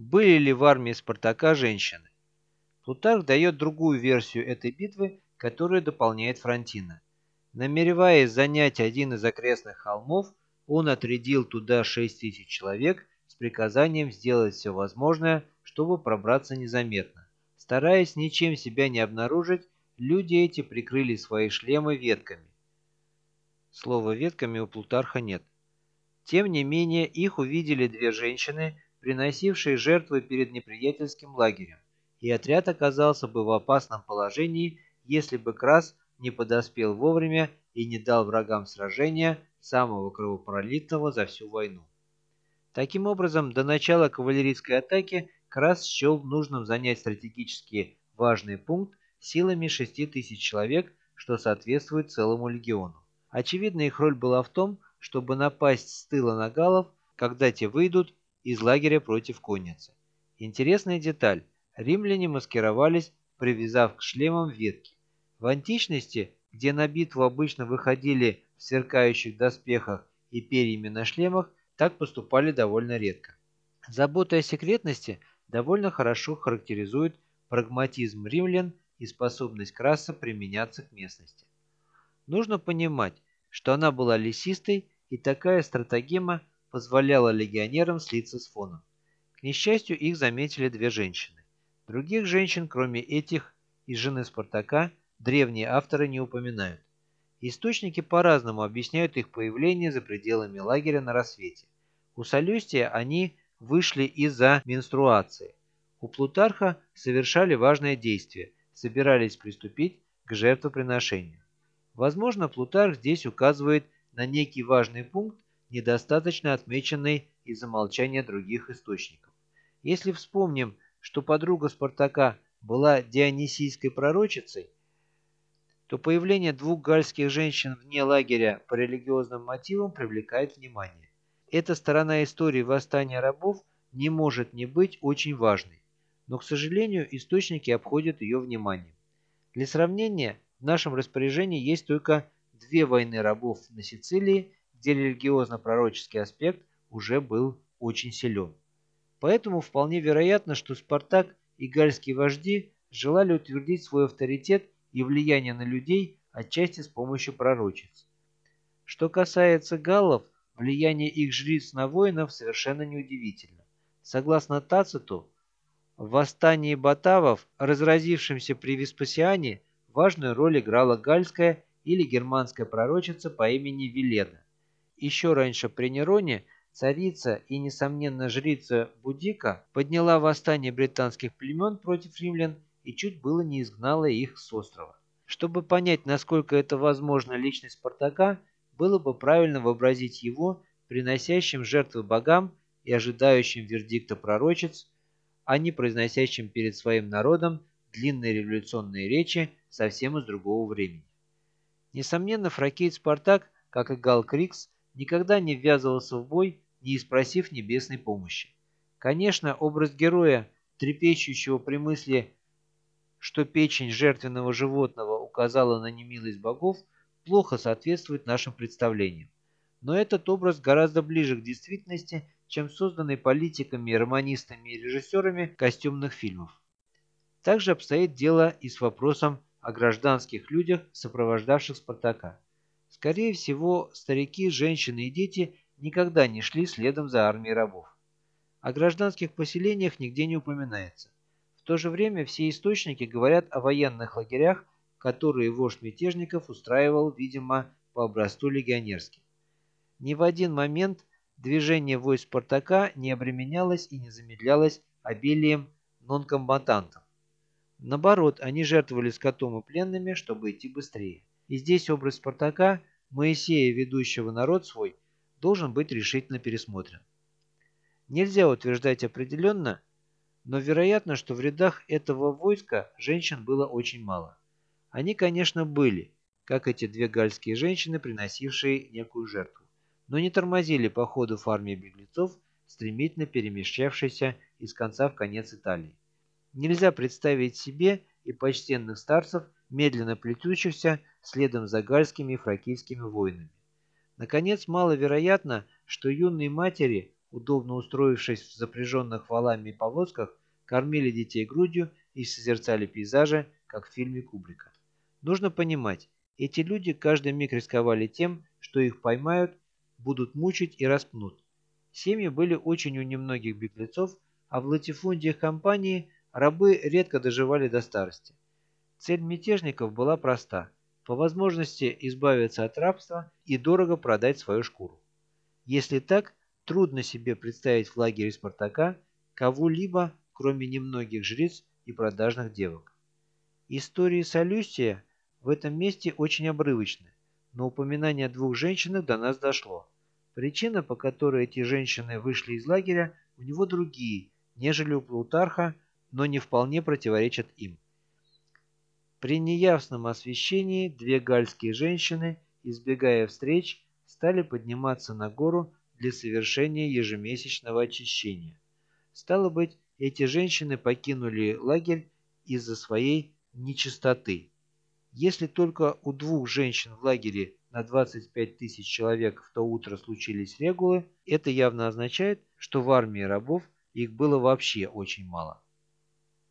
были ли в армии Спартака женщины. Плутарх дает другую версию этой битвы, которую дополняет Фронтина. Намереваясь занять один из окрестных холмов, он отрядил туда 6 тысяч человек с приказанием сделать все возможное, чтобы пробраться незаметно. Стараясь ничем себя не обнаружить, люди эти прикрыли свои шлемы ветками. Слова «ветками» у Плутарха нет. Тем не менее, их увидели две женщины, приносившие жертвы перед неприятельским лагерем, и отряд оказался бы в опасном положении, если бы Крас не подоспел вовремя и не дал врагам сражения, самого кровопролитного за всю войну. Таким образом, до начала кавалерийской атаки Крас счел нужным занять стратегически важный пункт силами 6 тысяч человек, что соответствует целому легиону. Очевидно, их роль была в том, чтобы напасть с тыла на галов, когда те выйдут из лагеря против конницы. Интересная деталь. Римляне маскировались, привязав к шлемам ветки. В античности, где на битву обычно выходили в сверкающих доспехах и перьями на шлемах, так поступали довольно редко. Забота о секретности довольно хорошо характеризует прагматизм римлян и способность краса применяться к местности. Нужно понимать, что она была лесистой, и такая стратагема позволяла легионерам слиться с фоном. К несчастью, их заметили две женщины. Других женщин, кроме этих и жены Спартака, древние авторы не упоминают. Источники по-разному объясняют их появление за пределами лагеря на рассвете. У Солюстия они вышли из-за менструации. У Плутарха совершали важное действие, собирались приступить к жертвоприношению. Возможно, Плутарх здесь указывает на некий важный пункт, недостаточно отмеченный из-за молчания других источников. Если вспомним, что подруга Спартака была дионисийской пророчицей, то появление двух гальских женщин вне лагеря по религиозным мотивам привлекает внимание. Эта сторона истории восстания рабов не может не быть очень важной, но, к сожалению, источники обходят ее вниманием. Для сравнения, в нашем распоряжении есть только две войны рабов на Сицилии, где религиозно-пророческий аспект уже был очень силен. Поэтому вполне вероятно, что Спартак и гальские вожди желали утвердить свой авторитет и влияние на людей отчасти с помощью пророчиц. Что касается галлов, влияние их жриц на воинов совершенно неудивительно. Согласно Тациту, в восстании батавов, разразившемся при Веспасиане, важную роль играла гальская или германская пророчица по имени Веледа. Еще раньше при Нероне царица и, несомненно, жрица Будика подняла восстание британских племен против римлян и чуть было не изгнала их с острова. Чтобы понять, насколько это возможно личность Спартака, было бы правильно вообразить его приносящим жертвы богам и ожидающим вердикта пророчиц, а не произносящим перед своим народом длинные революционные речи совсем из другого времени. Несомненно, фракейт Спартак, как и Гал Крикс, никогда не ввязывался в бой, не испросив небесной помощи. Конечно, образ героя, трепещущего при мысли, что печень жертвенного животного указала на немилость богов, плохо соответствует нашим представлениям. Но этот образ гораздо ближе к действительности, чем созданный политиками, романистами и режиссерами костюмных фильмов. Также обстоит дело и с вопросом о гражданских людях, сопровождавших Спартака. Скорее всего, старики, женщины и дети никогда не шли следом за армией рабов. О гражданских поселениях нигде не упоминается. В то же время все источники говорят о военных лагерях, которые вождь мятежников устраивал, видимо, по образцу легионерским. Ни в один момент движение войск Спартака не обременялось и не замедлялось обилием нонкомбатантов. Наоборот, они жертвовали скотом и пленными, чтобы идти быстрее. И здесь образ Спартака, Моисея, ведущего народ свой, должен быть решительно пересмотрен. Нельзя утверждать определенно, но вероятно, что в рядах этого войска женщин было очень мало. Они, конечно, были, как эти две гальские женщины, приносившие некую жертву, но не тормозили походов армии беглецов, стремительно перемещавшейся из конца в конец Италии. Нельзя представить себе и почтенных старцев, медленно плетущихся следом за гальскими и фракийскими воинами. Наконец, маловероятно, что юные матери удобно устроившись в запряженных валами повозках, кормили детей грудью и созерцали пейзажи, как в фильме Кубрика. Нужно понимать, эти люди каждый миг рисковали тем, что их поймают, будут мучить и распнут. Семьи были очень у немногих беглецов, а в латифундиях компании рабы редко доживали до старости. Цель мятежников была проста – по возможности избавиться от рабства и дорого продать свою шкуру. Если так, трудно себе представить в лагере Спартака кого-либо, кроме немногих жриц и продажных девок. Истории Солюстия в этом месте очень обрывочны, но упоминание двух женщинах до нас дошло. Причина, по которой эти женщины вышли из лагеря, у него другие, нежели у Плутарха, но не вполне противоречат им. При неясном освещении две гальские женщины, избегая встреч, стали подниматься на гору для совершения ежемесячного очищения. Стало быть, эти женщины покинули лагерь из-за своей нечистоты. Если только у двух женщин в лагере на 25 тысяч человек в то утро случились регулы, это явно означает, что в армии рабов их было вообще очень мало.